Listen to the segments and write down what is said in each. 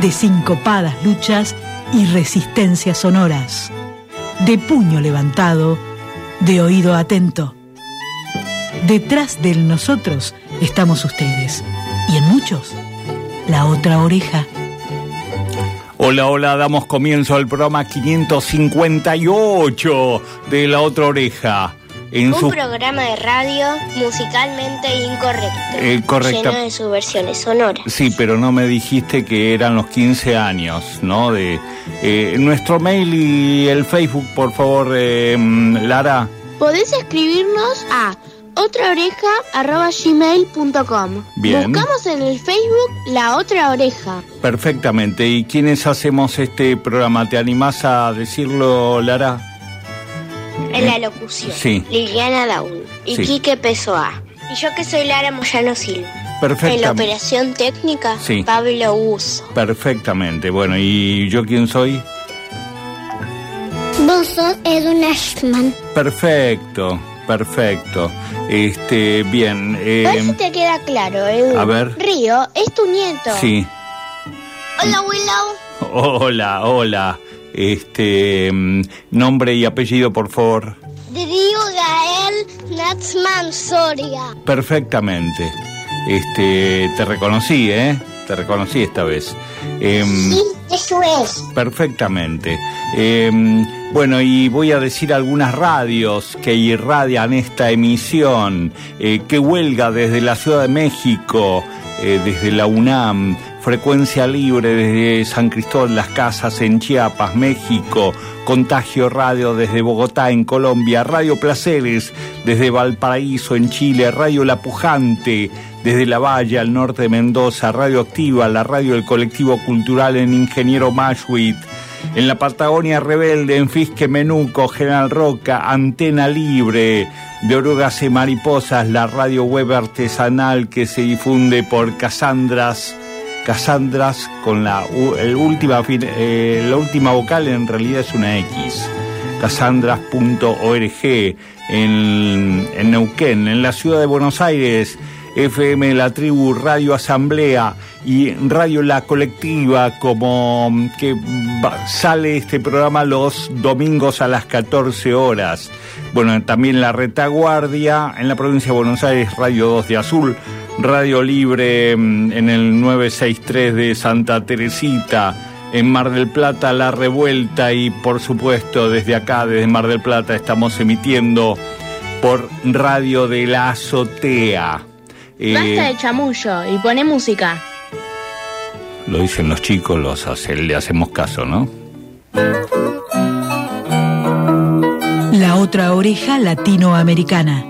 de sincopadas luchas y resistencias sonoras, de puño levantado, de oído atento. Detrás del nosotros estamos ustedes y en muchos la otra oreja. Hola, hola, damos comienzo al programa 558 de La Otra Oreja. En un programa de radio musicalmente incorrecto. Eh. Lleno de subversiones sonoras. Sí, pero no me dijiste que eran los 15 años, ¿no? De eh, Nuestro mail y el Facebook, por favor, eh, Lara. Podés escribirnos a otraoreja.gmail.com Bien. Buscamos en el Facebook La Otra Oreja. Perfectamente. ¿Y quiénes hacemos este programa? ¿Te animás a decirlo, Lara? En la locución. Sí. Liliana Daúl. Y Sí. Quique Pesoa. Y yo que soy Lara Moyano Silva. En la Perfectamente. operación técnica, Sí. Pablo Uso. Perfectamente. Bueno, ¿y yo quién soy? Vos sos Edwin Ashman. Perfecto, perfecto. Este, bien. A ver si Eh, te queda claro, Edu. a ver. Río es tu nieto. sí. Hola, Willow. Hola, hola. Este, mm, nombre y apellido, por favor. Río Gael Natsman Soria. Perfectamente. Este, te reconocí, ¿eh? Te reconocí esta vez. Em, Sí, eso es. Perfectamente. Eh, bueno, y voy a decir algunas radios que irradian esta emisión, eh, que huelga desde la Ciudad de México, eh, desde la UNAM, Frecuencia Libre desde San Cristóbal Las Casas en Chiapas, México, Contagio Radio desde Bogotá en Colombia, Radio Placeres desde Valparaíso en Chile, Radio La Pujante desde La Valle al norte de Mendoza, Radio Activa, la radio del colectivo cultural en Ingeniero Mashwit, en la Patagonia Rebelde, en Fisque Menuco, General Roca, Antena Libre, de Orugas y Mariposas, la radio web artesanal que se difunde por Casandras, Casandras con la, el última, eh, la última vocal en realidad es una X casandras.org en, en Neuquén, en la ciudad de Buenos Aires, FM La Tribu, Radio Asamblea y Radio La Colectiva, como que va- sale este programa los domingos a las 14 horas. Bueno, también La Retaguardia, en la provincia de Buenos Aires, Radio 2 de Azul, Radio Libre mm, en el 963 de Santa Teresita, en Mar del Plata La Revuelta y por supuesto desde acá, desde Mar del Plata, estamos emitiendo por Radio de la Azotea. Eh, Basta de chamullo y pone música. lo dicen los chicos, los hace- le hacemos caso, ¿no? La otra oreja latinoamericana.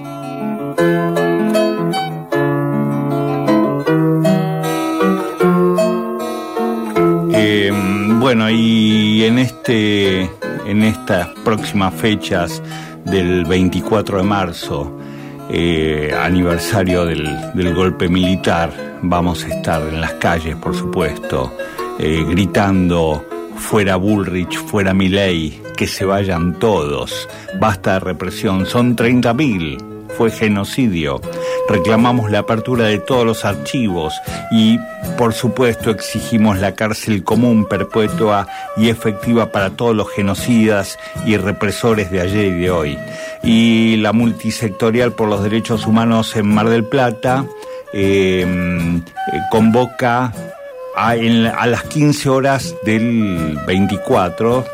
Bueno, y en este, en estas próximas fechas del 24 de marzo, eh, aniversario del, golpe militar, vamos a estar en las calles, por supuesto, eh, gritando fuera Bullrich, fuera Milei, que se vayan todos, basta de represión, son 30.000 fue genocidio. Reclamamos la apertura de todos los archivos y, por supuesto, exigimos la cárcel común, perpetua y efectiva para todos los genocidas y represores de ayer y de hoy. Y la multisectorial por los derechos humanos en Mar del Plata eh, eh, convoca en a las 15 horas del 24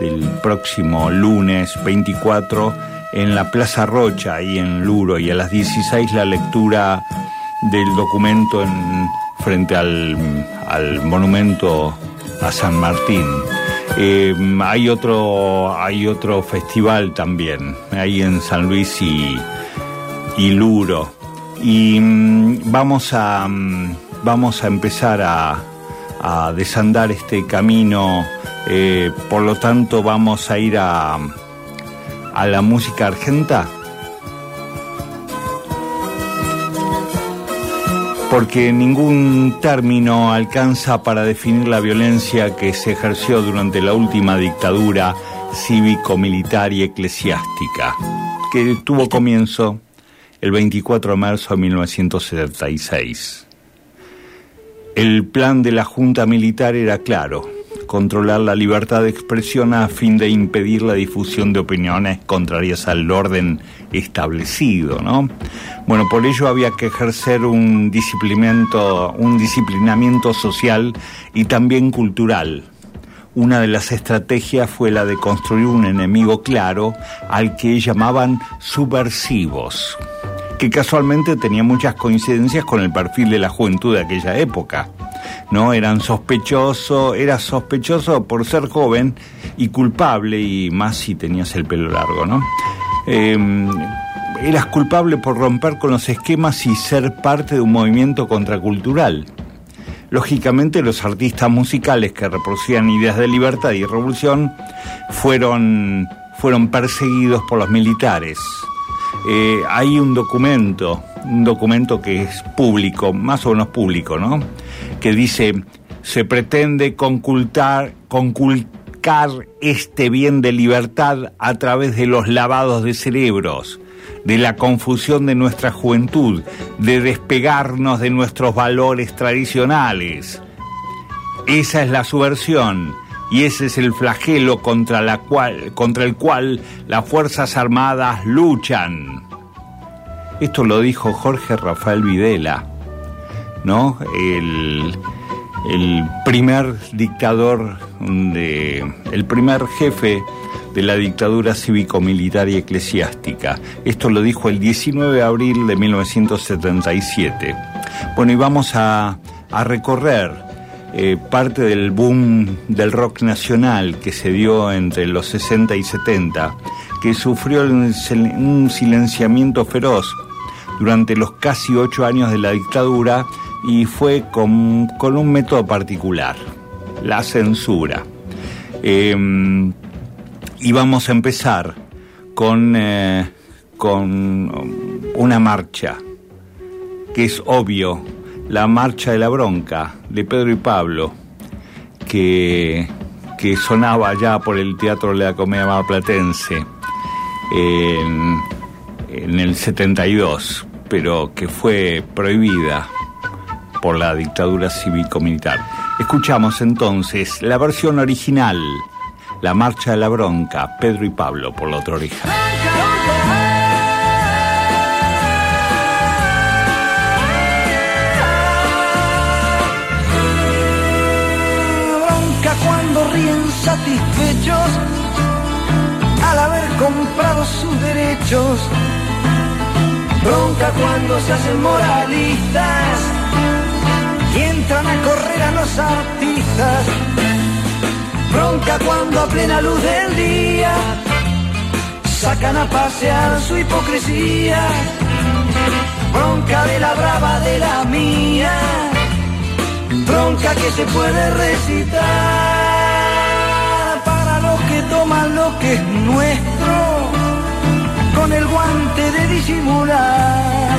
del próximo lunes 24 en la Plaza Rocha y en Luro y a las 16 la lectura del documento en, frente al, al monumento a San Martín. Eh, hay otro hay otro festival también ahí en San Luis y, y Luro y mm, vamos a mm, vamos a empezar a, a desandar este camino. Eh, por lo tanto, vamos a ir a, a la música argenta. Porque ningún término alcanza para definir la violencia que se ejerció durante la última dictadura cívico-militar y eclesiástica, que tuvo comienzo el 24 de marzo de 1976. El plan de la Junta Militar era claro, controlar la libertad de expresión a fin de impedir la difusión de opiniones contrarias al orden establecido, ¿no? Bueno, por ello había que ejercer un disciplinamiento, un disciplinamiento social y también cultural. Una de las estrategias fue la de construir un enemigo claro al que llamaban subversivos que casualmente tenía muchas coincidencias con el perfil de la juventud de aquella época. ¿No? Eran sospechoso, era sospechoso por ser joven y culpable, y más si tenías el pelo largo, ¿no? Em, eras culpable por romper con los esquemas y ser parte de un movimiento contracultural. Lógicamente los artistas musicales que reproducían ideas de libertad y revolución fueron, fueron perseguidos por los militares. Eh, hay un documento, un documento que es público, más o menos público, ¿no? Que dice, se pretende conculcar, conculcar este bien de libertad a través de los lavados de cerebros, de la confusión de nuestra juventud, de despegarnos de nuestros valores tradicionales. Esa es la subversión y ese es el flagelo contra el cual las Fuerzas Armadas luchan. Esto lo dijo Jorge Rafael Videla, ¿no? El, primer dictador, de, el primer jefe de la dictadura cívico-militar y eclesiástica. Esto lo dijo el 19 de abril de 1977. Bueno, y vamos a, a recorrer eh, parte del boom del rock nacional que se dio entre los 60 y 70, que sufrió un silenciamiento feroz durante los casi ocho años de la dictadura y fue con, un método particular, la censura. Em, y vamos a empezar con, eh, con una marcha, que es obvio, la marcha de la bronca de Pedro y Pablo, que, que sonaba ya por el Teatro de la Comedia Platense en, en el 72, pero que fue prohibida por la dictadura cívico-militar. Escuchamos entonces la versión original, La Marcha de la Bronca, Pedro y Pablo por la otra oreja. ríen satisfechos al haber comprado sus derechos. Bronca cuando se hacen moralistas y entran a correr a los artistas. Bronca cuando a plena luz del día sacan a pasear su hipocresía. Bronca de la brava de la mía. Bronca que se puede recitar toman lo que es nuestro con el guante de disimular.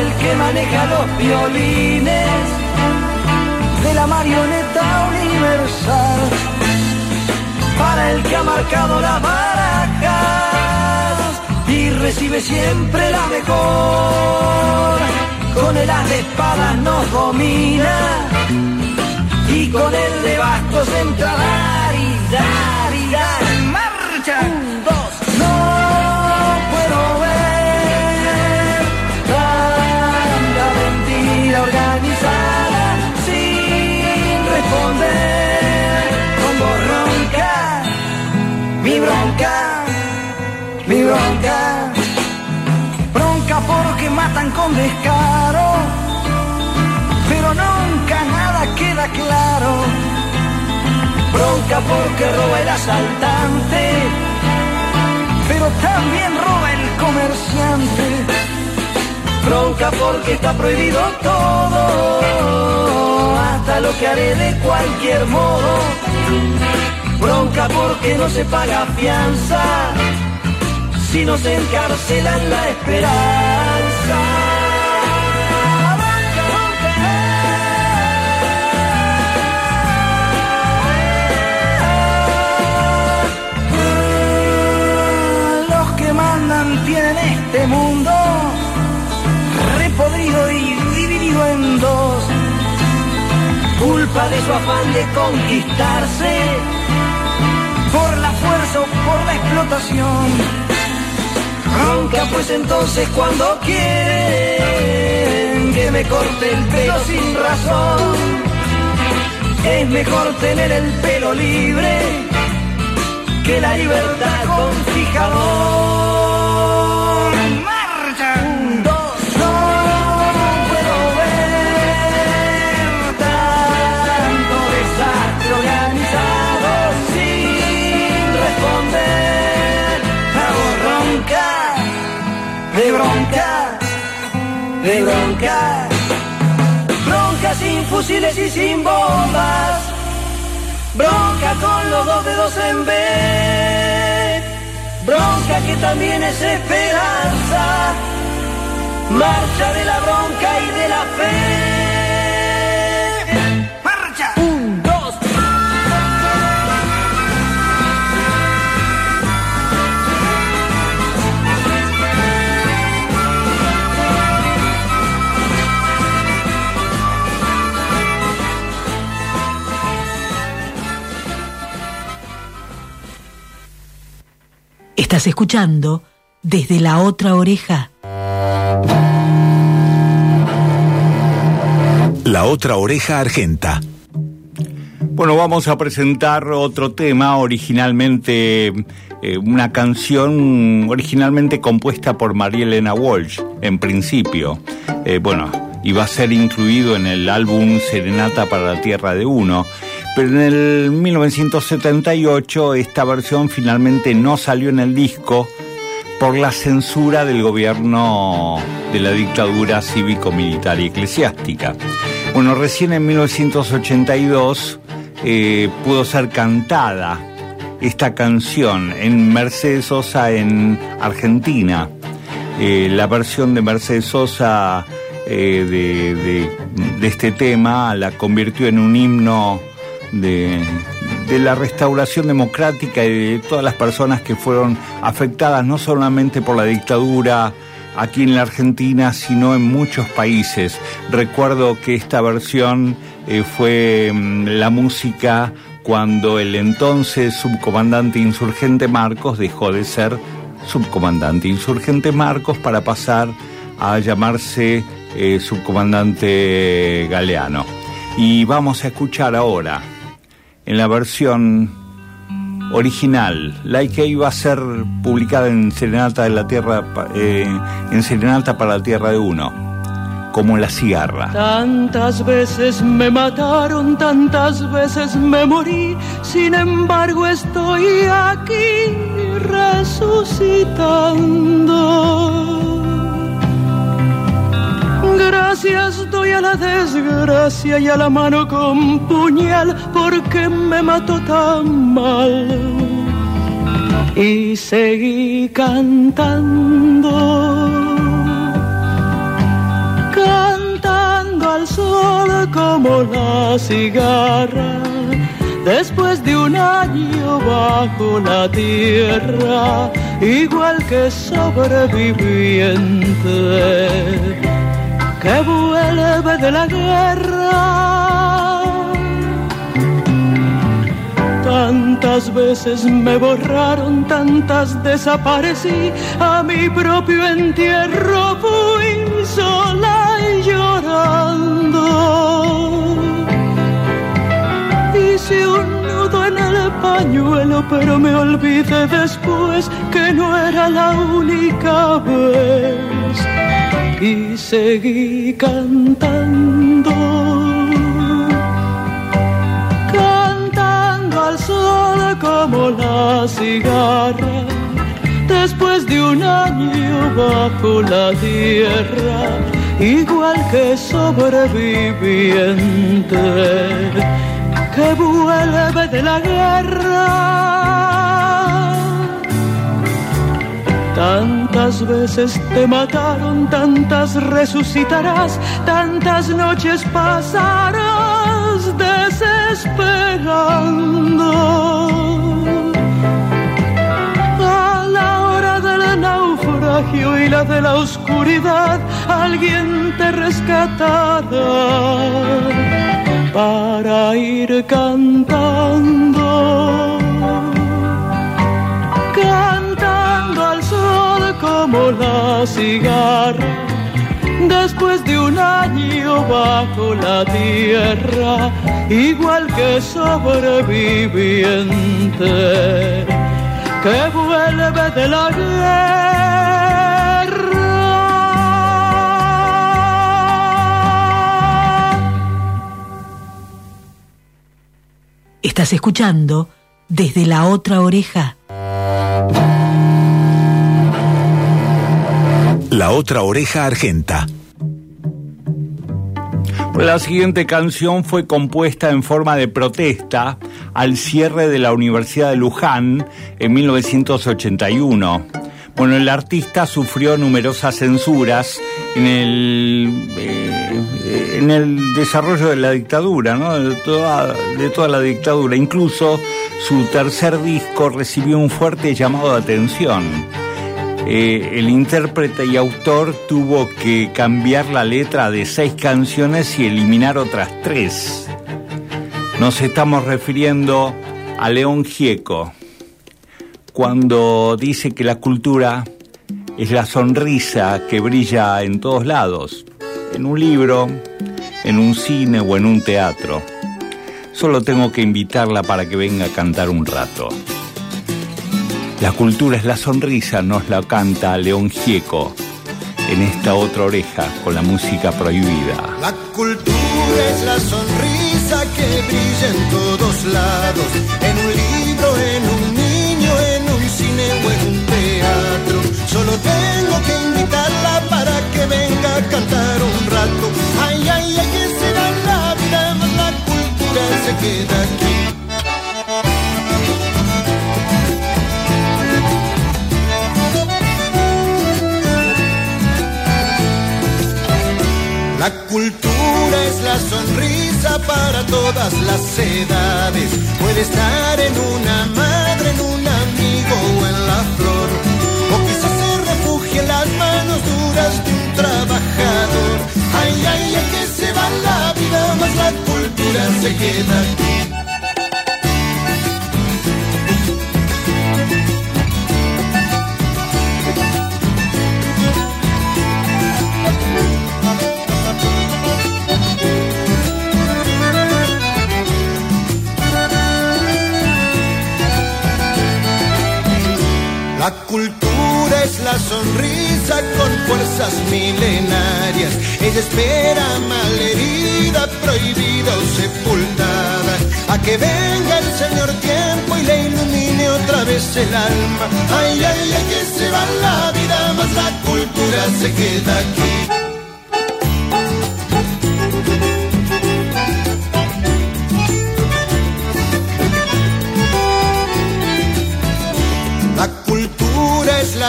El que maneja los violines de la marioneta universal. Para el que ha marcado las barajas y recibe siempre la mejor. Con el as de espadas nos domina y con el de bastos entrará dar y dar marcha. Un, dos, bronca, mi bronca, bronca porque matan con descaro, pero nunca nada queda claro bronca porque roba el asaltante, pero también roba el comerciante. Bronca porque está prohibido todo, importa lo que haré de cualquier modo. Bronca porque no se paga fianza, si no se encarcelan la esperanza. Los que mandan tienen este mundo repodrido y dividido en dos. Culpa de su afán de conquistarse por la explotación. Ronca pues entonces cuando quieren que me corte el pelo sin razón. Es mejor tener el pelo libre que la libertad con fijador. De bronca. Bronca sin fusiles y sin bombas. Bronca con los dos dedos en B. Bronca que también es esperanza. Marcha de la bronca y de la fe. Estás escuchando desde la otra oreja. La otra oreja argenta. Bueno, vamos a presentar otro tema, originalmente eh, una canción originalmente compuesta por María Elena Walsh, en principio. Eh, bueno, iba a ser incluido en el álbum Serenata para la Tierra de Uno, en el 1978 esta versión finalmente no salió en el disco por la censura del gobierno de la dictadura cívico-militar y eclesiástica. Bueno, recién en 1982 eh, pudo ser cantada esta canción en Mercedes Sosa en Argentina. Eh, la versión de Mercedes Sosa eh, de este tema la convirtió en un himno de, la restauración democrática y de todas las personas que fueron afectadas no solamente por la dictadura aquí en la Argentina, sino en muchos países. Recuerdo que esta versión eh, fue mm, la música cuando el entonces subcomandante insurgente Marcos dejó de ser subcomandante insurgente Marcos para pasar a llamarse eh, subcomandante Galeano. Y vamos a escuchar ahora, en la versión original, la que iba a ser publicada en Serenata de la Tierra, eh, en Serenata para la Tierra de Uno, como la cigarra. Tantas veces me mataron, tantas veces me morí, sin embargo estoy aquí resucitando. Gracias doy a la desgracia y a la mano con puñal porque me mató tan mal. Y seguí cantando cantando al sol como la cigarra. Después de un año bajo la tierra, igual que sobreviviente que vuelve de la guerra. Tantas veces me borraron, tantas desaparecí, a mi propio entierro fui sola y llorando. Hice un nudo en el pañuelo, pero me olvidé después que no era la única vez. Y seguí cantando cantando al sol como la cigarra. Después de un año bajo la tierra, igual que sobreviviente que vuelve de la guerra. Tantas veces te mataron, tantas resucitarás, tantas noches pasarás desesperando. A la hora del naufragio y la de la oscuridad, alguien te rescatará para ir cantando, como la cigarra. Después de un año bajo la tierra, igual que sobreviviente que vuelve de la guerra. Estás escuchando desde la otra oreja. La otra oreja argenta. La siguiente canción fue compuesta en forma de protesta al cierre de la Universidad de Luján en 1981. Bueno, el artista sufrió numerosas censuras en el, eh, en el desarrollo de la dictadura, ¿no? de, toda, de toda la dictadura. Incluso su tercer disco recibió un fuerte llamado de atención. Eh, el intérprete y autor tuvo que cambiar la letra de seis canciones y eliminar otras tres. Nos estamos refiriendo a León Gieco cuando dice que la cultura es la sonrisa que brilla en todos lados, en un libro, en un cine o en un teatro. Solo tengo que invitarla para que venga a cantar un rato. La cultura es la sonrisa, nos la canta León Gieco en esta otra oreja con la música prohibida. La cultura es la sonrisa que brilla en todos lados, en un libro, en un niño, en un cine o en un teatro. Solo tengo que invitarla para que venga a cantar un rato. Ay, ay, ay, que se da la vida, la cultura se queda aquí. La cultura es la sonrisa para todas las edades. Puede estar en una madre, en un amigo o en la flor. O quizás se refugie en las manos duras de un trabajador. Ay, ay, ay, que se va la vida, más la cultura se queda aquí. La cultura es la sonrisa con fuerzas milenarias. Ella espera malherida, prohibida o sepultada. A que venga el Señor tiempo y le ilumine otra vez el alma. Ay, ay, ay, que se va la vida, más la cultura se queda aquí.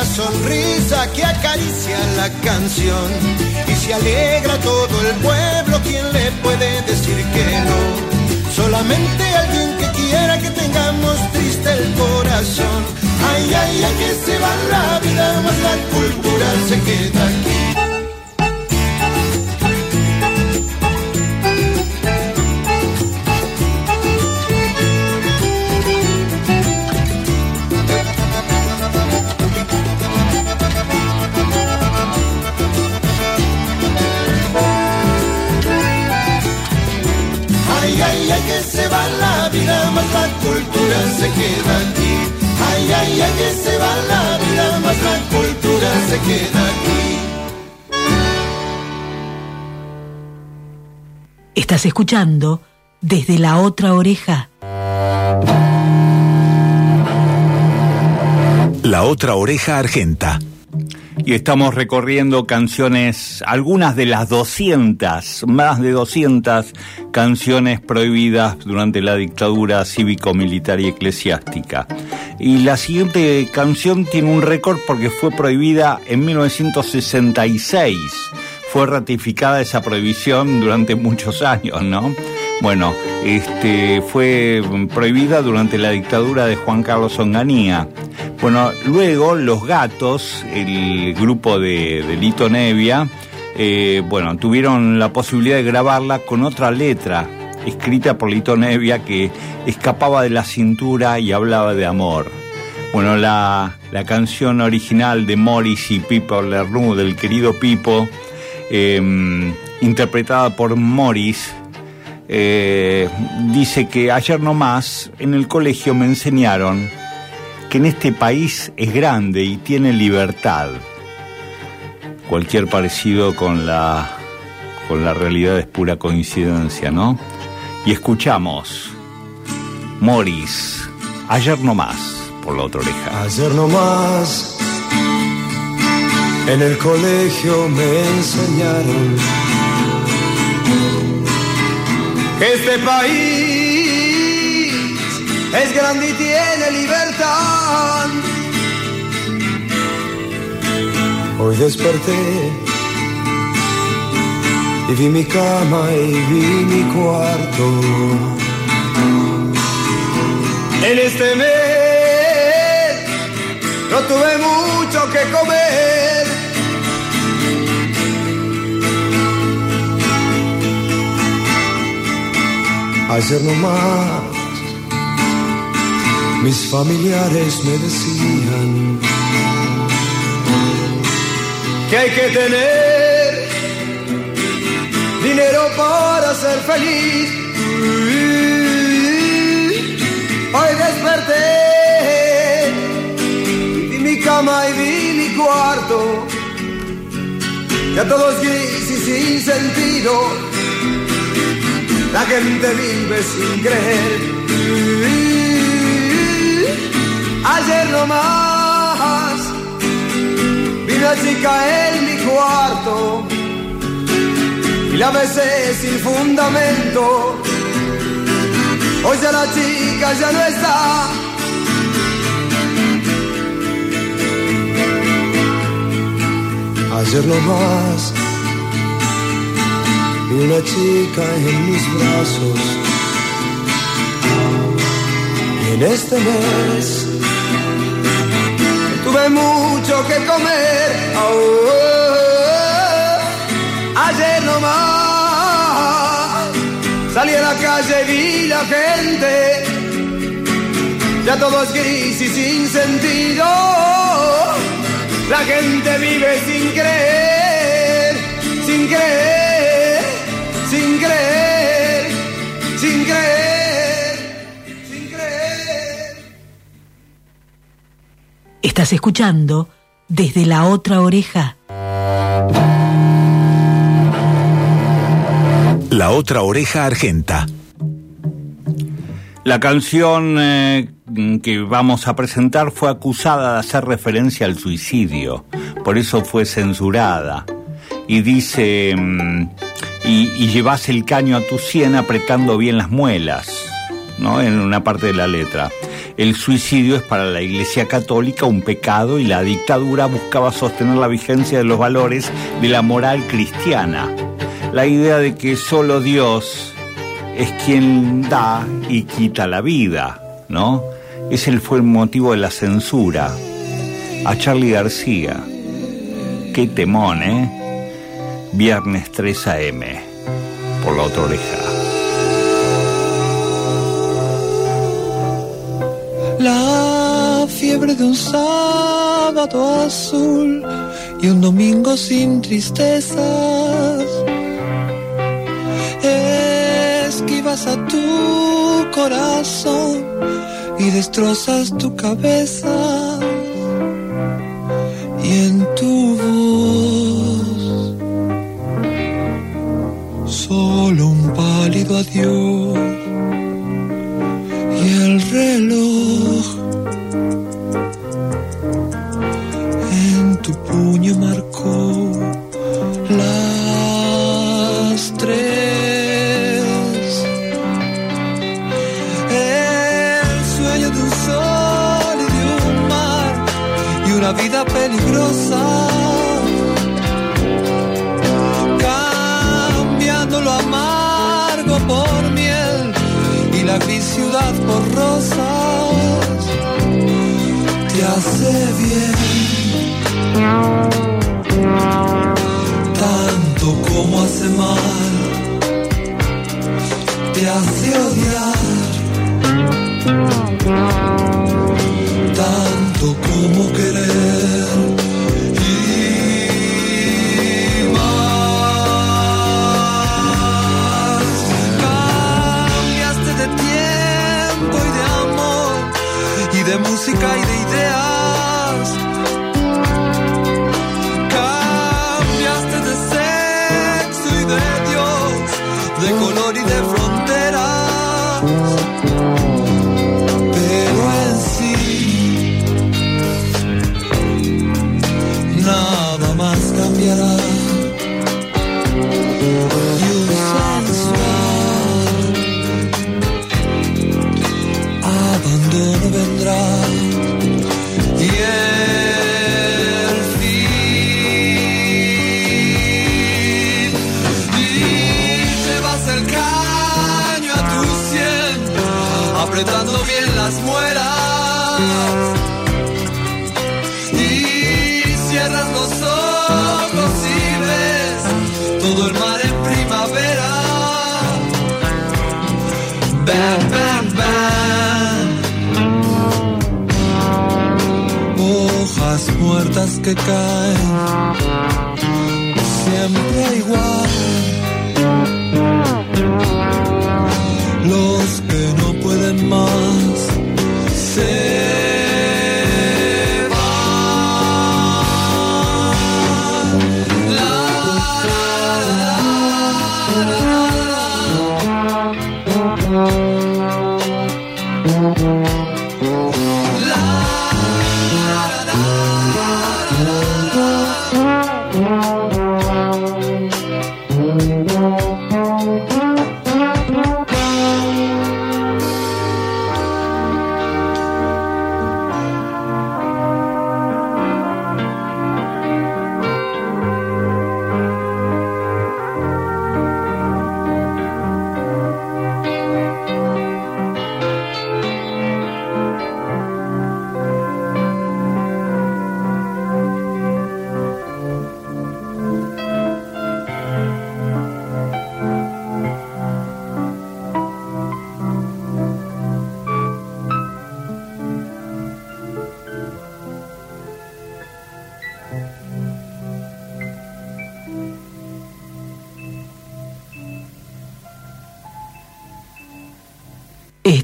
Sonrisa que acaricia la canción y se alegra todo el pueblo. ¿Quién le puede decir que no? Solamente alguien que quiera que tengamos triste el corazón. Ay, ay, ay, que se va la vida, más la cultura se queda aquí. Más la cultura se queda aquí. Ay, ay, ay, que se va la vida, más la cultura se queda aquí. Estás escuchando desde la otra oreja. La otra oreja argenta. Y estamos recorriendo canciones, algunas de las 200, más de 200 canciones prohibidas durante la dictadura cívico-militar y eclesiástica. Y la siguiente canción tiene un récord porque fue prohibida en 1966. Fue ratificada esa prohibición durante muchos años, ¿no? Bueno, este fue prohibida durante la dictadura de Juan Carlos Onganía. Bueno, luego Los Gatos, el grupo de, de Lito Nevia, eh, bueno, tuvieron la posibilidad de grabarla con otra letra, escrita por Lito Nevia, que escapaba de la cintura y hablaba de amor. Bueno, la, la canción original de Morris y Pipo Lernoux, del querido Pipo, eh, interpretada por Morris, eh, dice que ayer nomás en el colegio me enseñaron que en este país es grande y tiene libertad. Cualquier parecido con la, con la realidad es pura coincidencia, ¿no? Y escuchamos Morris, ayer no más, por la otra oreja. Ayer no más, en el colegio me enseñaron que este país es grande y tiene libertad. Hoy desperté y vi mi cama y vi mi cuarto. En este mes no tuve mucho que comer. Ayer nomás mis familiares me decían que hay que tener dinero para ser feliz. Hoy desperté, vi mi cama y vi mi cuarto, ya todo es gris y sin sentido. La gente vive sin creer. Ayer nomás vi una chica en mi cuarto y la besé sin fundamento. Hoy ya la chica ya no está. Ayer nomás vi una chica en mis brazos y en este mes tuve mucho que comer. Oh, ayer nomás salí a la calle y vi la gente. Ya todo es gris y sin sentido. La gente vive sin creer, sin creer, Estás escuchando desde la otra oreja. La otra oreja argenta. La canción eh, que vamos a presentar fue acusada de hacer referencia al suicidio, por eso fue censurada. Y dice, mm, y, y llevas el caño a tu sien apretando bien las muelas, ¿no? En una parte de la letra. El suicidio es para la Iglesia Católica un pecado y la dictadura buscaba sostener la vigencia de los valores de la moral cristiana. La idea de que solo Dios es quien da y quita la vida, ¿no? Ese fue el motivo de la censura. A Charlie García. Qué temón, ¿eh? Viernes 3 a.m. Por la otra oreja. La fiebre de un sábado azul y un domingo sin tristezas. Esquivas a tu corazón y destrozas tu cabeza. Y en tu voz, solo un pálido adiós vida peligrosa. Cambiando lo amargo por miel y la gris ciudad por rosas. Te hace bien. Tanto como hace mal, te hace odiar. Amor, y de música y de ideas. good guys.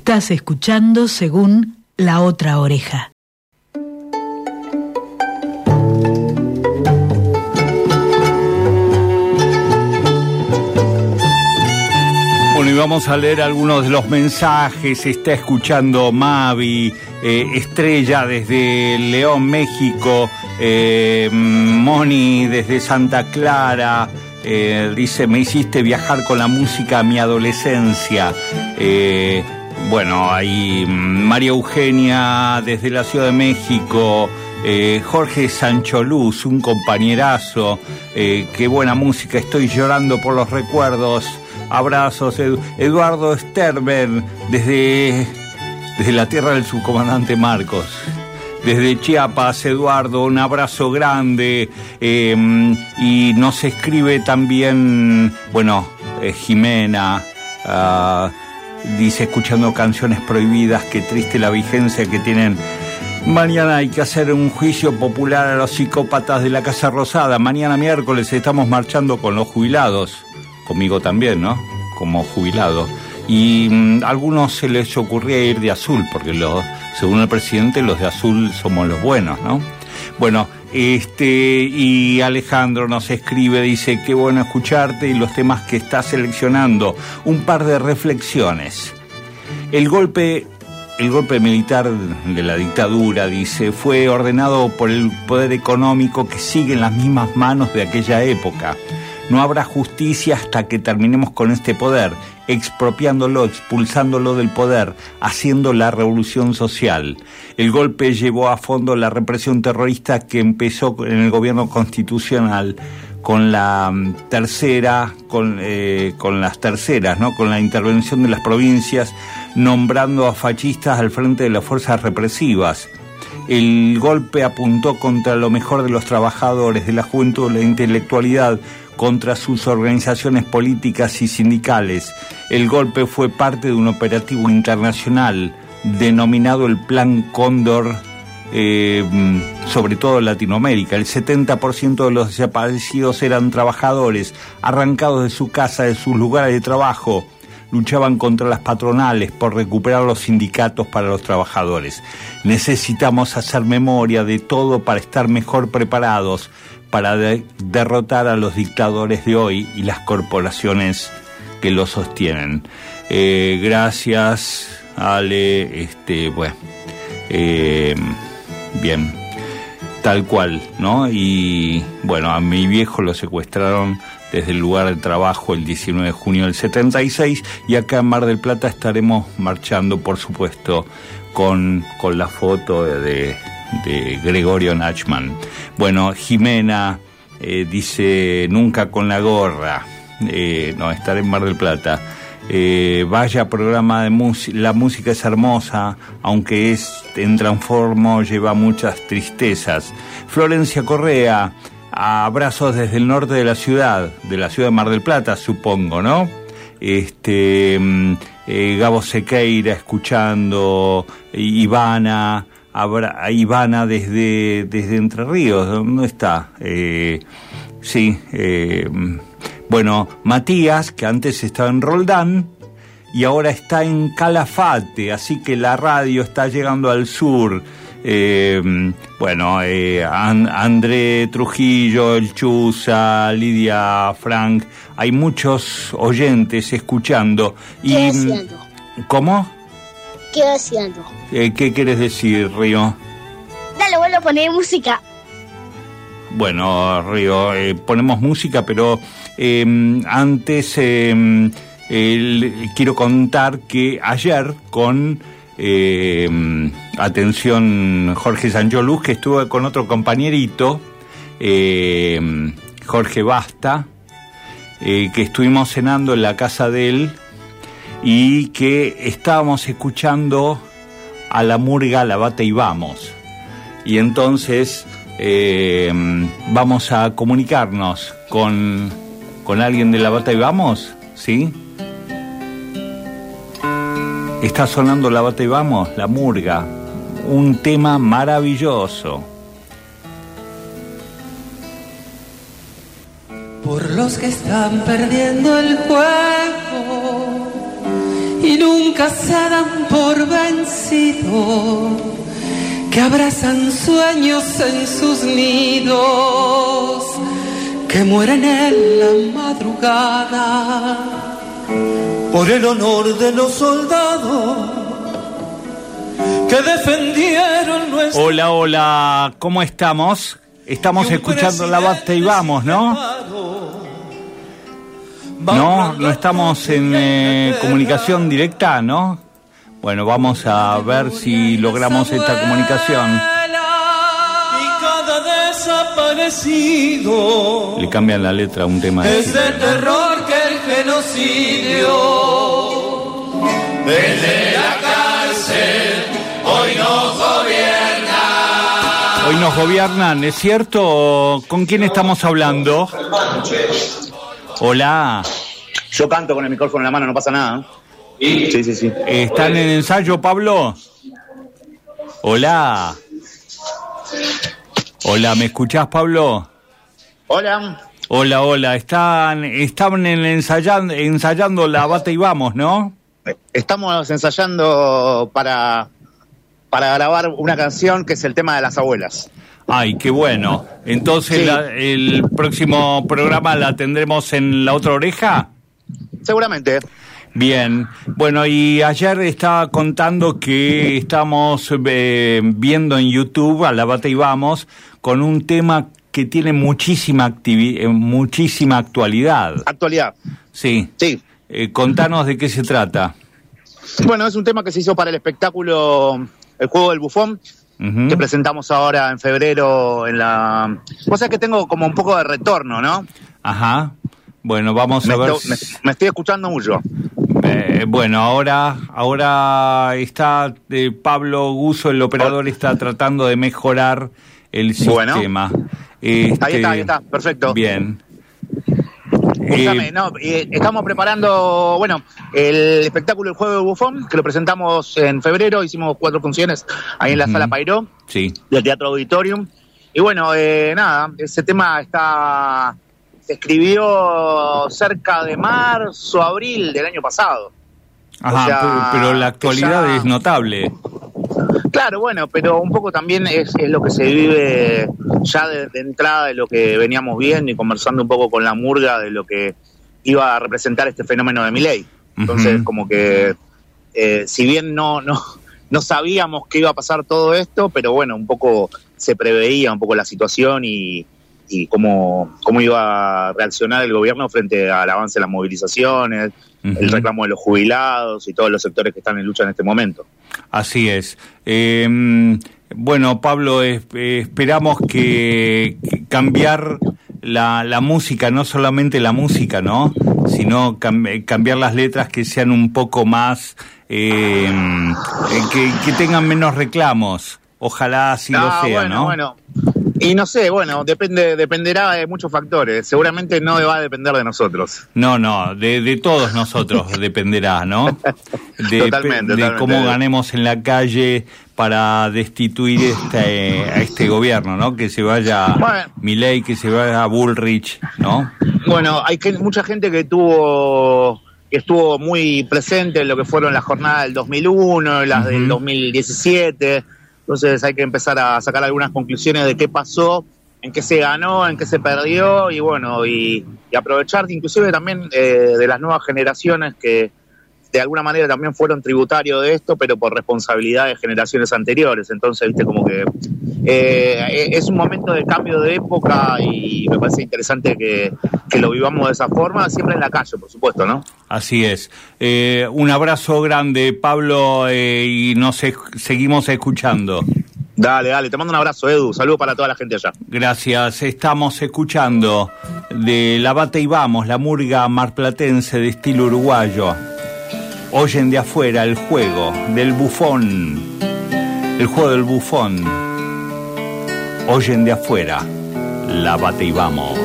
Estás escuchando según la otra oreja. Bueno, y vamos a leer algunos de los mensajes. Está escuchando Mavi, eh, Estrella desde León, México, eh, Moni desde Santa Clara. eh, dice, me hiciste viajar con la música a mi adolescencia. Bueno, ahí mm, María Eugenia desde la Ciudad de México. eh, Jorge Sancholuz, un compañerazo. eh, qué buena música, estoy llorando por los recuerdos. Abrazos, Edu- Eduardo Sterber, desde, desde la tierra del subcomandante Marcos. Desde Chiapas, Eduardo, un abrazo grande. eh, y nos escribe también, bueno, eh, Jimena, ah, dice, escuchando canciones prohibidas, qué triste la vigencia que tienen. Mañana hay que hacer un juicio popular a los psicópatas de la Casa Rosada. Mañana miércoles estamos marchando con los jubilados. Conmigo también, ¿no? Como jubilado. Y mm, a algunos se les ocurría ir de azul, porque los, según el presidente, los de azul somos los buenos, ¿no? Bueno, este, y Alejandro nos escribe, dice, qué bueno escucharte y los temas que estás seleccionando. Un par de reflexiones. El golpe el golpe militar de la dictadura, dice, fue ordenado por el poder económico que sigue en las mismas manos de aquella época. No habrá justicia hasta que terminemos con este poder, expropiándolo, expulsándolo del poder, haciendo la revolución social. El golpe llevó a fondo la represión terrorista que empezó en el gobierno constitucional con la mm, tercera, con, eh, con las terceras, ¿no? con la intervención de las provincias, nombrando a fascistas al frente de las fuerzas represivas. El golpe apuntó contra lo mejor de los trabajadores, de la juventud, de la intelectualidad, contra sus organizaciones políticas y sindicales. El golpe fue parte de un operativo internacional denominado el Plan Cóndor, eh, sobre todo en Latinoamérica. El 70% de los desaparecidos eran trabajadores, arrancados de su casa, de sus lugares de trabajo. Luchaban contra las patronales por recuperar los sindicatos para los trabajadores. Necesitamos hacer memoria de todo para estar mejor preparados para de- derrotar a los dictadores de hoy y las corporaciones que lo sostienen. Eh, gracias, Ale. Este, bueno, eh, bien, tal cual, ¿no? Y bueno, a mi viejo lo secuestraron desde el lugar de trabajo el 19 de junio del 76 y acá en Mar del Plata estaremos marchando, por supuesto, con, con la foto de, de Gregorio Nachman. Bueno, Jimena eh, dice, nunca con la gorra, eh, no, estar en Mar del Plata. Eh, vaya programa de música, la música es hermosa, aunque es en transformo, lleva muchas tristezas. Florencia Correa, abrazos desde el norte de la ciudad, de la ciudad de Mar del Plata, supongo, ¿no? Este, mm, Gabo Sequeira escuchando, Ivana, abra- a Ivana desde, desde Entre Ríos, ¿dónde está? Eh, sí, eh, bueno, Matías, que antes estaba en Roldán y ahora está en Calafate, así que la radio está llegando al sur. Eh, bueno, eh, An- André Trujillo, El Chuza, Lidia Frank, hay muchos oyentes escuchando. Y, ¿Qué haciendo? ¿Cómo? ¿Qué haciendo? Eh, ¿Qué quieres decir, Río? Dale, vuelvo a poner música. Bueno, Río, eh, ponemos música, pero eh, antes el- quiero contar que ayer con, eh, atención, Jorge Sanjoluz, que estuvo con otro compañerito, Jorge Basta, eh, que estuvimos cenando en la casa de él y que estábamos escuchando a la murga La Bata y Vamos. Y entonces eh, vamos a comunicarnos con, con alguien de La Bata y Vamos, ¿sí? Está sonando La Bata y Vamos, La Murga, un tema maravilloso. por los que están perdiendo el juego y nunca se dan por vencido, que abrazan sueños en sus nidos, que mueren en la madrugada. por el honor de los soldados que defendieron nuestro Hola, hola, ¿cómo estamos? Estamos escuchando La Bata y Vamos, ¿no? No, no estamos en eh, comunicación directa, ¿no? Bueno, vamos a ver si logramos esta comunicación. y cada desaparecido Le cambian la letra a un tema de es de terror que el genocidio desde la cárcel hoy nos gobierna Hoy nos gobiernan, ¿es cierto? ¿Con quién estamos hablando? Hola. Yo canto con el micrófono en la mano, no pasa nada. Sí, sí, sí. ¿Están en ensayo, Pablo? Hola. Hola, ¿me escuchás, Pablo? Hola. Hola, hola. Están, en ensayando, ensayando la bata y vamos, ¿no? Estamos ensayando para, para grabar una canción que es el tema de las abuelas. Ay, qué bueno. Entonces, Sí. la- el próximo programa la tendremos en la otra oreja. Seguramente. Bien, bueno, y ayer estaba contando que estamos eh, viendo en YouTube a la Bata y Vamos con un tema que tiene muchísima eh, muchísima actualidad. Actualidad. Sí. Sí. Eh, contanos de qué se trata. Bueno, es un tema que se hizo para el espectáculo El Juego del Bufón, que presentamos ahora en febrero en la... Sabés que tengo como un poco de retorno, ¿no? Ajá. Bueno, vamos Me, a ver. me- me estoy escuchando mucho. Eh, bueno, ahora, ahora está eh, Pablo Guso, el operador, está tratando de mejorar el Bueno. sistema. Ahí Este, está, ahí está, perfecto. Bien. Escúchame, Eh, no, eh, estamos preparando, bueno, el espectáculo El Juego del Bufón, que lo presentamos en febrero, hicimos cuatro funciones ahí en la. Sala Pairó, Sí. del Teatro Auditorium. Y bueno, eh, nada, ese tema está se escribió cerca de marzo, abril del año pasado. Ajá, O sea, pero, pero la actualidad ya- es notable. Claro, bueno, pero un poco también es, es lo que se vive ya de, de entrada de lo que veníamos viendo y conversando un poco con la murga de lo que iba a representar este fenómeno de Miley. Entonces, como que eh, si bien no, no, no sabíamos que iba a pasar todo esto, pero bueno, un poco se preveía un poco la situación y, y cómo, cómo iba a reaccionar el gobierno frente al avance de las movilizaciones, el reclamo de los jubilados y todos los sectores que están en lucha en este momento. Así es. Eh, bueno, Pablo, es- esperamos que, cambiar la, la música, no solamente la música, ¿no? Sino cam- cambiar las letras que sean un poco más, eh, eh, que, que tengan menos reclamos. Ojalá así Ah, lo sea, bueno, ¿no? bueno. Y no sé, bueno, depende, dependerá de muchos factores. Seguramente no va a depender de nosotros. No, no, de, de todos nosotros dependerá, ¿no? De, Totalmente, de totalmente. cómo ganemos en la calle para destituir este, a este gobierno, ¿no? Que se vaya Bueno. Milei, que se vaya Bullrich, ¿no? Bueno, hay que, mucha gente que tuvo que estuvo muy presente en lo que fueron las jornadas del 2001, las del Ujú. 2017. Entonces hay que empezar a sacar algunas conclusiones de qué pasó, en qué se ganó, en qué se perdió y bueno, y, aprovechar inclusive también eh, de las nuevas generaciones que de alguna manera también fueron tributarios de esto, pero por responsabilidad de generaciones anteriores. Entonces, viste, como que eh, es un momento de cambio de época y me parece interesante que, que lo vivamos de esa forma, siempre en la calle, por supuesto, ¿no? Así es. Eh, un abrazo grande, Pablo, eh, y nos seguimos escuchando. Dale, dale, te mando un abrazo, Edu. Saludos para toda la gente allá. Gracias. Estamos escuchando de La Bata y Vamos, la murga marplatense de estilo uruguayo. Oyen de afuera el juego del bufón. El juego del bufón. Oyen de afuera La Bata y Vamos.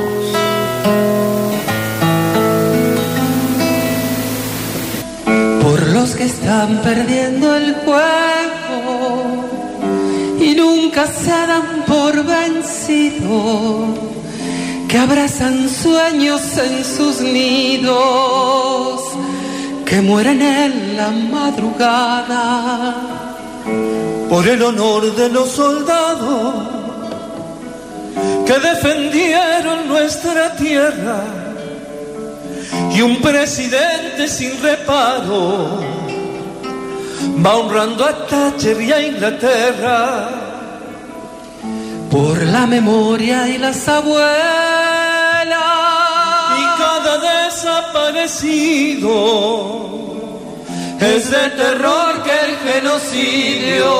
por los que están perdiendo el juego y nunca se dan por vencido, que abrazan sueños en sus nidos, que mueren en la madrugada. por el honor de los soldados que defendieron nuestra tierra y un presidente sin reparo va honrando a Thatcher y a Inglaterra por la memoria y las abuelas. Es de terror que el genocidio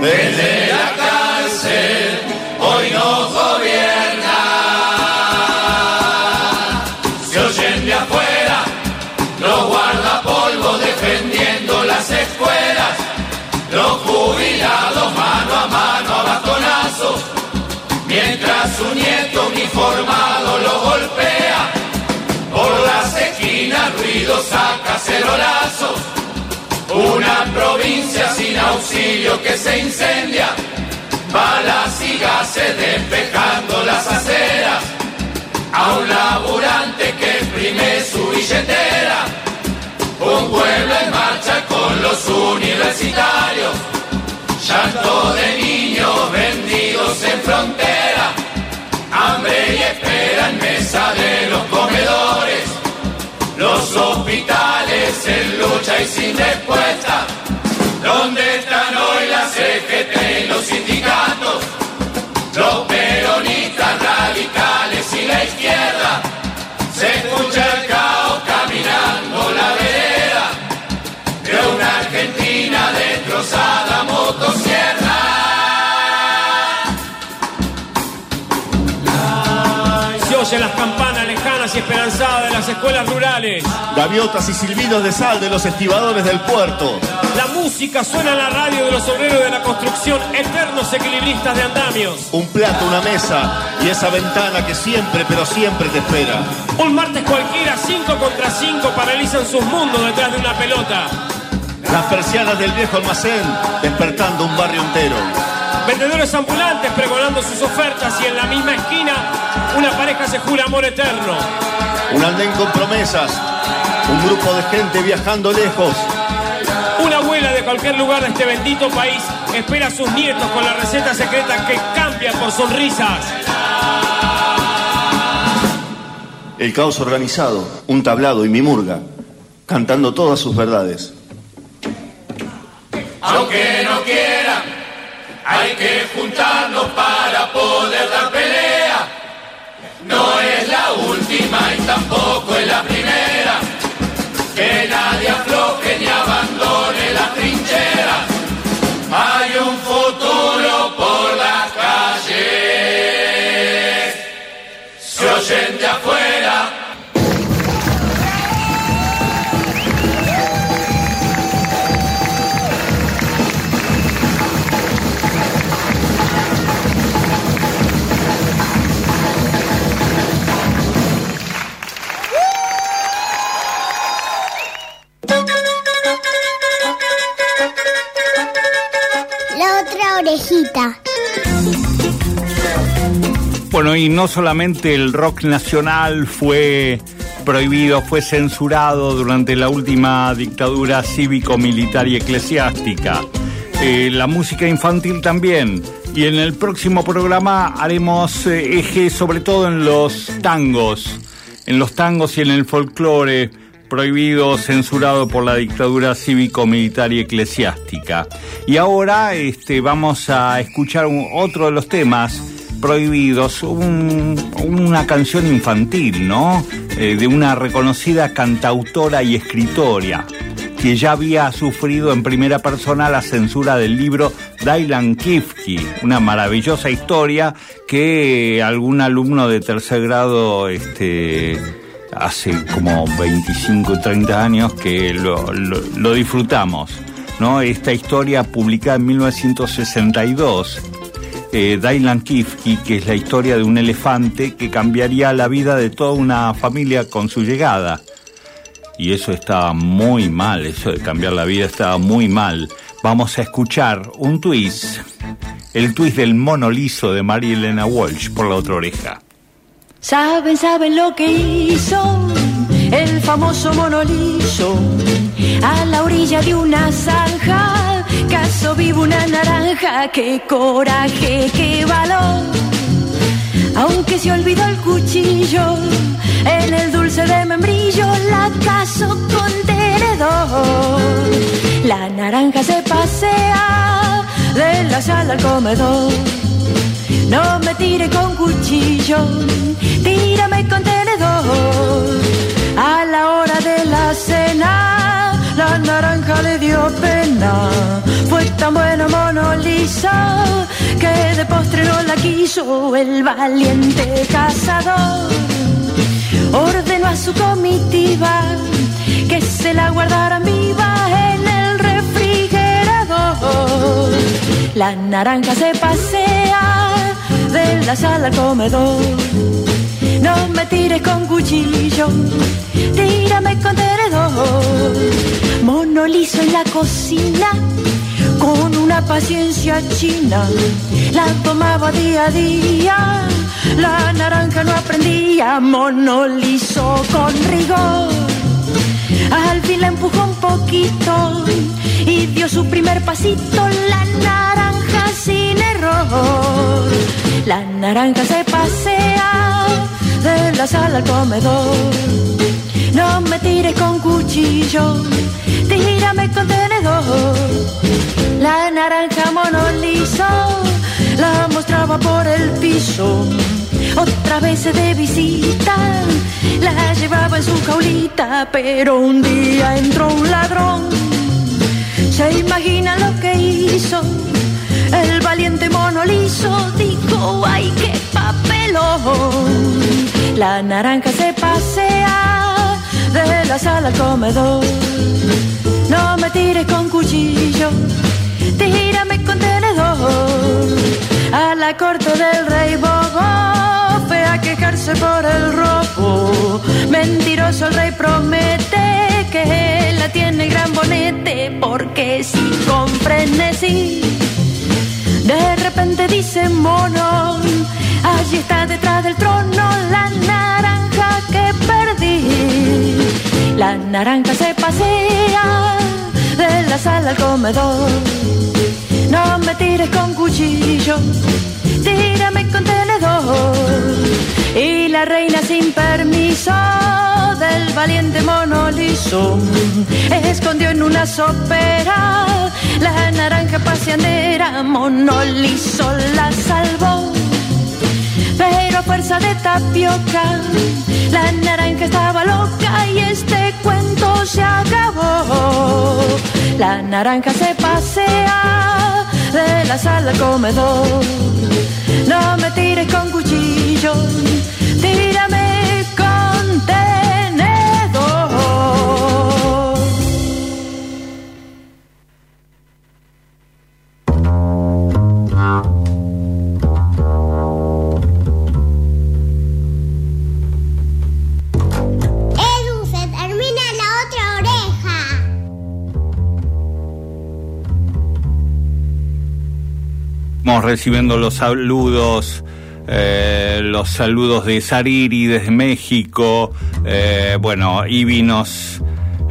desde la cárcel hoy nos gobierna. Se oyen de afuera los guardapolvos defendiendo las escuelas. Los jubilados mano a mano a bastonazos mientras su nieto uniformado lo golpea esquinas ruidos a cacerolazos una provincia sin auxilio que se incendia. Balas y gases despejando las aceras. A un laburante que exprime su billetera. Un pueblo en marcha en lucha y sin respuesta. ¿Dónde están hoy las CGT y los sindicatos? Y esperanzadas de las escuelas rurales. Gaviotas y silbidos de sal de los estibadores del puerto. La música suena en la radio de los obreros de la construcción, eternos equilibristas de andamios. Un plato, una mesa y esa ventana que siempre, pero siempre te espera. Un martes cualquiera, 5 contra 5, paralizan sus mundos detrás de una pelota. Las persianas del viejo almacén despertando un barrio entero. Vendedores ambulantes pregonando sus ofertas y en la misma esquina una pareja se jura amor eterno. Un andén con promesas. Un grupo de gente viajando lejos. Una abuela de cualquier lugar de este bendito país espera a sus nietos con la receta secreta que cambia por sonrisas. El caos organizado, un tablado y mi murga, cantando todas sus verdades. Aunque no quieran, hay que juntarnos para poder dar pelea. No es la última y tampoco es la Bueno, y no solamente el rock nacional fue prohibido, fue censurado durante la última dictadura cívico-militar y eclesiástica. Eh, la música infantil también. Y en el próximo programa haremos eh, eje sobre todo en los tangos, en los tangos y en el folclore prohibido, censurado por la dictadura cívico-militar y eclesiástica. Y ahora este, vamos a escuchar otro de los temas prohibidos, un- una canción infantil, ¿no? Eh, de una reconocida cantautora y escritora que ya había sufrido en primera persona la censura del libro Dylan Kifke, una maravillosa historia que algún alumno de tercer grado este, hace como 25 30 años que lo, lo- lo disfrutamos. ¿no? Esta historia publicada en 1962 eh, Dylan Kifke, que es la historia de un elefante que cambiaría la vida de toda una familia con su llegada. Y eso estaba muy mal, eso de cambiar la vida estaba muy mal. Vamos a escuchar un twist, el twist del mono liso de María Elena Walsh por la otra oreja. Saben, saben lo que hizo el famoso monoliso a la orilla de una zanja. Caso vivo una naranja, qué coraje, qué valor. Aunque se olvidó el cuchillo en el dulce de membrillo, la caso con tenedor. La naranja se pasea de la sala al comedor. No me tire con cuchillo, tírame con tenedor. A la hora de la cena, la naranja le dio pena. Fue tan buena mono lisa que de postre no la quiso el valiente cazador. Ordenó a su comitiva que se la guardaran viva en el refrigerador. La naranja se pasea de la sala al comedor. No me tires con cuchillo, tírame con tenedor. Mono liso en la cocina, con una paciencia china. La tomaba día a día, la naranja no aprendía. Mono liso con rigor. Al fin la empujó un poquito y dio su primer pasito. La naranja sin error. La naranja se pasea de la sala al comedor. No me tires con cuchillo, tírame con tenedor. La naranja mono liso la mostraba por el piso. Otra vez de visita la llevaba en su jaulita, pero un día entró un ladrón. Se imagina lo que hizo. El valiente mono liso dijo, ay, qué La naranja se pasea de la sala al comedor. No me tires con cuchillo, tírame con tenedor. A la corte del rey Bobo fue a quejarse por el robo. Mentiroso el rey promete que la tiene gran bonete porque si con frenesí de repente dice mono, allí está detrás del trono la naranja que perdí. La naranja se pasea de la sala al comedor. No me tires con cuchillo, tírame con tenedor. Y la reina sin permiso del valiente mono liso escondió en una sopera la naranja paseandera. Mono liso la salvó, pero a fuerza de tapioca la naranja estaba loca y este cuento se acabó. La naranja se pasea de la sala al comedor. No me tires con cuchillo, Recibiendo los saludos, eh, los saludos de Sariri desde México. Eh, bueno, Ibi nos,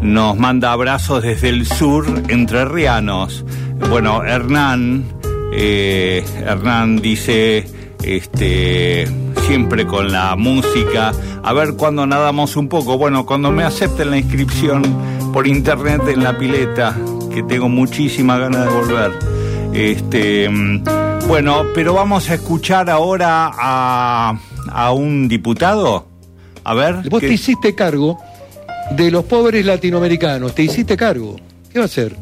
nos manda abrazos desde el sur entrerrianos. Bueno, Hernán, eh, Hernán dice, este, siempre con la música. A ver cuándo nadamos un poco. Bueno, cuando me acepten la inscripción por internet en la pileta, que tengo muchísima ganas de volver. Este, mm, bueno, pero vamos a escuchar ahora a, a un diputado. A ver. Vos ¿qué- te hiciste cargo de los pobres latinoamericanos, te hiciste cargo. ¿Qué va a hacer?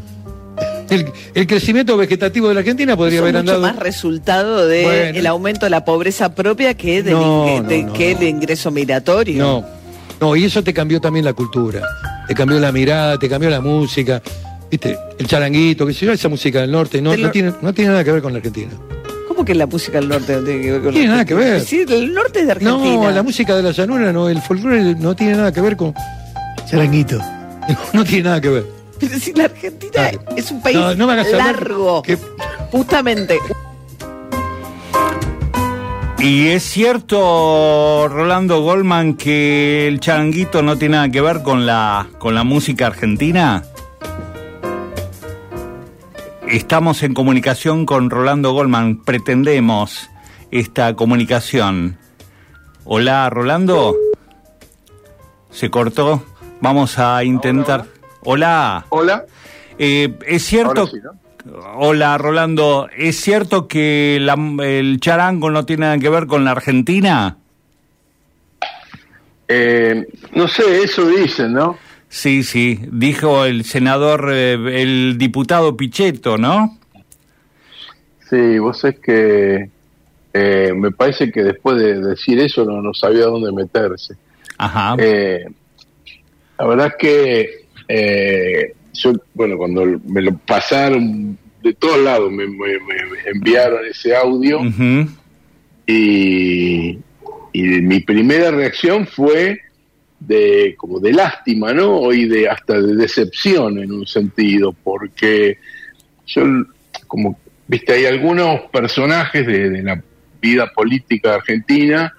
El, el crecimiento vegetativo de la Argentina podría Eso haber mucho andado. más resultado del Bueno. aumento de la pobreza propia que del No, ing- no, de- no, que el ingreso migratorio. No, no, y eso te cambió también la cultura. Te cambió la mirada, te cambió la música. ¿Viste? El charanguito, qué sé yo, esa música del norte, no, Del no tiene, no tiene nada que ver con la Argentina. ¿Cómo que la música del norte no tiene que ver con Tiene la nada que ver. Sí, el norte es de Argentina. No, la música de la llanura, no, el folclore no tiene nada que ver con charanguito. No, no tiene nada que ver. Pero si la Argentina es un país No, no me hagas hablar largo. Justamente. Y es cierto, Rolando Goldman, que el charanguito no tiene nada que ver con la, con la música argentina. Estamos en comunicación con Rolando Goldman, pretendemos esta comunicación. Hola, Rolando. ¿Se cortó? Vamos a intentar. Hola. Hola. Eh, es cierto. Ahora sí, ¿no? Hola, Rolando. ¿Es cierto que la- el charango no tiene nada que ver con la Argentina? Eh, no sé, eso dicen, ¿no? Sí, sí. Dijo el senador, eh, el diputado Pichetto, ¿no? Sí, vos es que eh, me parece que después de decir eso no, no sabía dónde meterse. Ajá. Eh, la verdad es que yo, bueno, cuando me lo pasaron de todos lados, me, me- me enviaron ese audio y, y mi primera reacción fue de como de lástima, ¿no? Y de hasta de decepción en un sentido, porque yo como viste hay algunos personajes de, la vida política argentina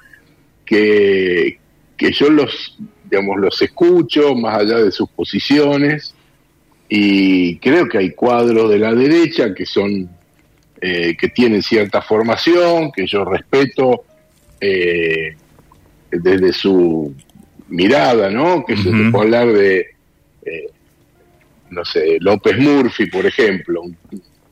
que, que yo los digamos los escucho más allá de sus posiciones y creo que hay cuadros de la derecha que son eh, que tienen cierta formación que yo respeto eh, desde su mirada, ¿no? Que se puede hablar de, eh, no sé, López Murphy, por ejemplo, un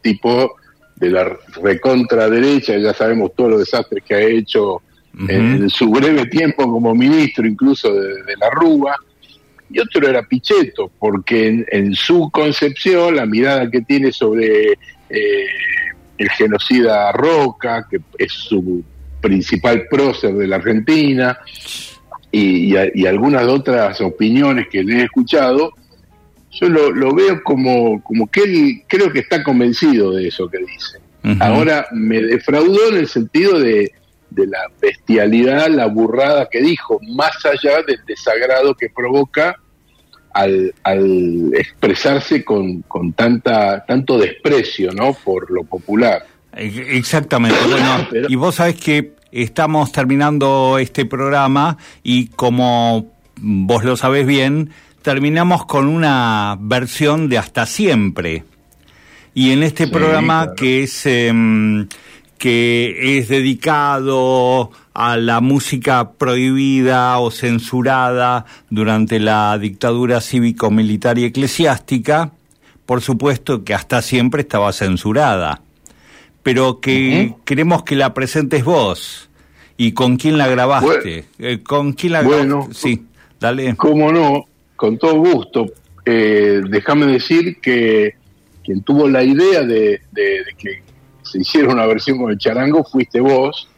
tipo de la recontra derecha, ya sabemos todos los desastres que ha hecho en su breve tiempo como ministro, incluso de, de la Rúa, y otro era Pichetto, porque en, en su concepción, la mirada que tiene sobre eh, el genocida Roca, que es su principal prócer de la Argentina, y, y, y algunas otras opiniones que le he escuchado, yo lo, lo veo como, como que él creo que está convencido de eso que dice. Ahora me defraudó en el sentido de, de la bestialidad, la burrada que dijo, más allá del desagrado que provoca al, al expresarse con, con tanta tanto desprecio no por lo popular. Exactamente. Bueno, y vos sabés que estamos terminando este programa y como vos lo sabés bien, terminamos con una versión de Hasta Siempre. Y en este Sí, programa claro. que es em, que es dedicado a la música prohibida o censurada durante la dictadura cívico-militar y eclesiástica, por supuesto que hasta siempre estaba censurada, pero que queremos que la presentes vos. ¿Y con quién la grabaste? Eh, ¿Con quién la Bueno, grabaste? Sí, dale. Cómo no, con todo gusto. Eh, déjame decir que quien tuvo la idea de, de- de que se hiciera una versión con el charango fuiste vos,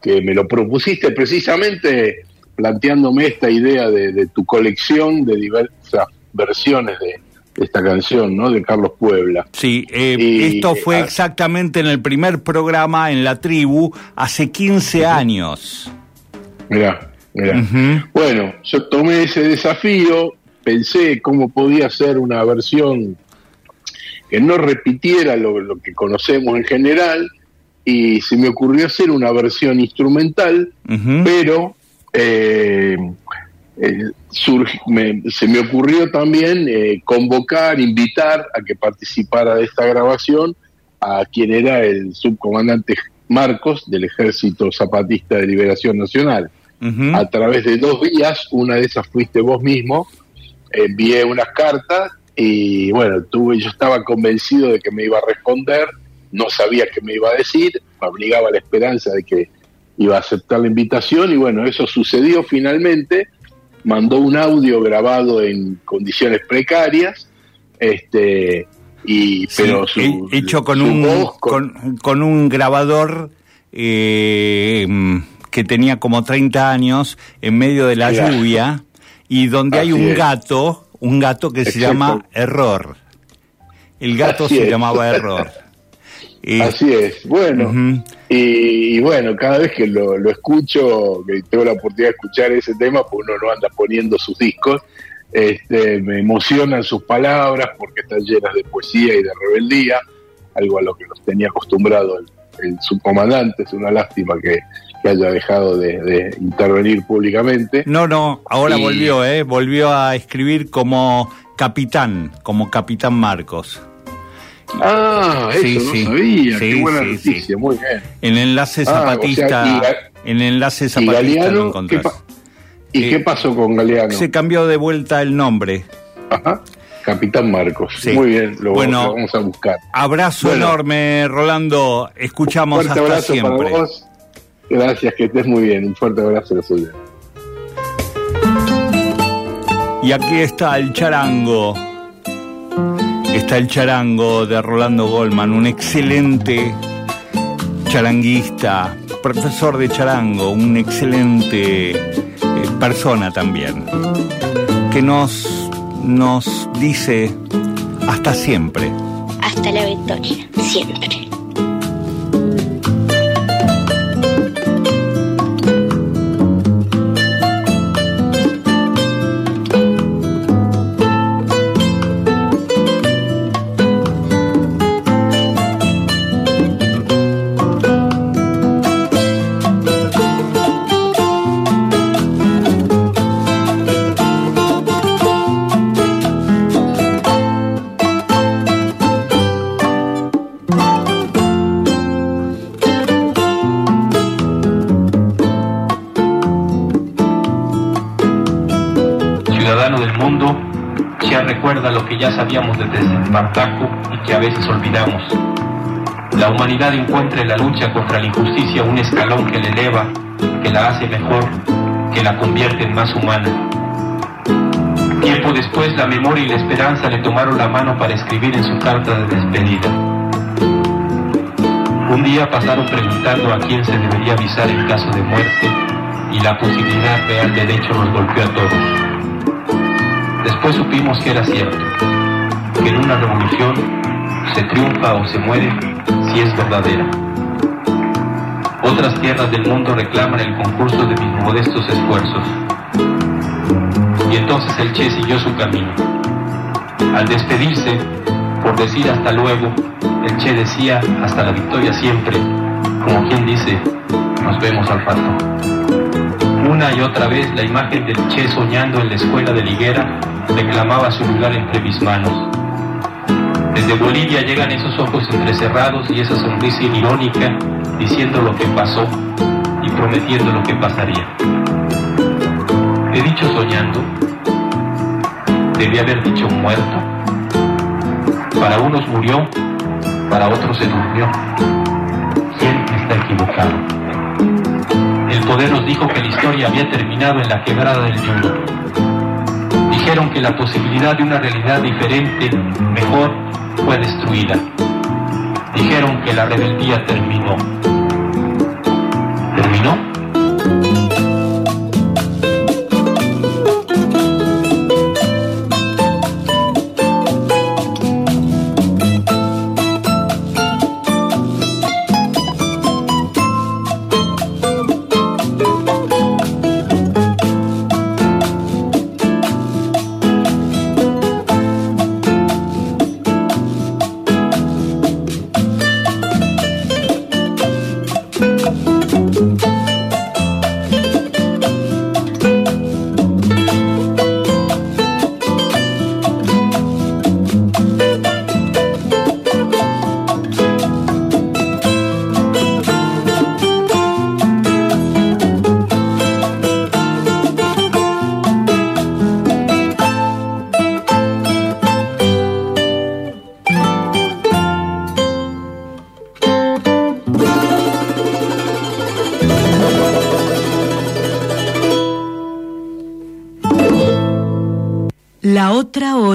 que me lo propusiste precisamente planteándome esta idea de, de tu colección de diversas versiones de esta canción, ¿no? De Carlos Puebla. Sí, eh, Y, esto fue ah, exactamente en el primer programa en la tribu hace 15 años. Mirá, mirá. Bueno, yo tomé ese desafío, pensé cómo podía ser una versión que no repitiera lo, lo que conocemos en general y se me ocurrió hacer una versión instrumental, pero eh, eh, surgi- me- se me ocurrió también eh, convocar, invitar a que participara de esta grabación a quien era el subcomandante Marcos del Ejército Zapatista de Liberación Nacional. A través de dos vías, una de esas fuiste vos mismo, envié unas cartas y bueno, tuve, yo estaba convencido de que me iba a responder, no sabía qué me iba a decir, me obligaba la esperanza de que iba a aceptar la invitación y bueno, eso sucedió finalmente, mandó un audio grabado en condiciones precarias, este y pero su, He- hecho con su un voz, con, con un grabador eh, que tenía como 30 años en medio de la Claro. lluvia y donde hay un es. gato, un gato que se llama Error. El gato Así se es. llamaba Error. Así es, bueno, y, y bueno, cada vez que lo, lo escucho, que tengo la oportunidad de escuchar ese tema, pues uno no anda poniendo sus discos, este, me emocionan sus palabras porque están llenas de poesía y de rebeldía, algo a lo que nos tenía acostumbrado el, el subcomandante, es una lástima que, que haya dejado de, de intervenir públicamente. No, no, ahora Y- volvió, ¿eh? Volvió a escribir como capitán, como capitán Marcos. Ah, eso no sabía, qué buena noticia, muy bien. En enlace Ah, o sea, zapatista, y en enlace ¿Y zapatista lo encontrás. ¿Qué, pa- ¿Y qué pasó con Galeano? Se cambió de vuelta el nombre. Ajá. Capitán Marcos. Sí. Muy bien, lo, Bueno, lo vamos a buscar. Abrazo Bueno. enorme, Rolando. Escuchamos fuerte hasta abrazo siempre. para vos. Gracias, que estés muy bien. Un fuerte abrazo a los. Y aquí está el charango. Está el charango de Rolando Goldman, un excelente charanguista, profesor de charango, un excelente eh, persona también, que nos, nos dice hasta siempre. Hasta la victoria, siempre. Ya sabíamos desde Espartaco y que a veces olvidamos. La humanidad encuentra en la lucha contra la injusticia un escalón que la eleva, que la hace mejor, que la convierte en más humana. Tiempo después, la memoria y la esperanza le tomaron la mano para escribir en su carta de despedida. Un día pasaron preguntando a quién se debería avisar en caso de muerte y la posibilidad real del hecho nos golpeó a todos. Después supimos que era cierto, que en una revolución se triunfa o se muere si es verdadera. Otras tierras del mundo reclaman el concurso de mis modestos esfuerzos. Y entonces el Che siguió su camino. Al despedirse, por decir hasta luego, el Che decía hasta la victoria siempre, como quien dice, nos vemos al rato. Una y otra vez la imagen del Che soñando en la escuela de Liguera reclamaba su lugar entre mis manos. Desde Bolivia llegan esos ojos entrecerrados y esa sonrisa irónica diciendo lo que pasó y prometiendo lo que pasaría. He dicho soñando, debí haber dicho muerto. Para unos murió, para otros se durmió. ¿Quién está equivocado? El poder nos dijo que la historia había terminado en la quebrada del Yulo. Dijeron que la posibilidad de una realidad diferente, mejor, fue destruida. Dijeron que la rebeldía terminó.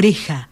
Oreja.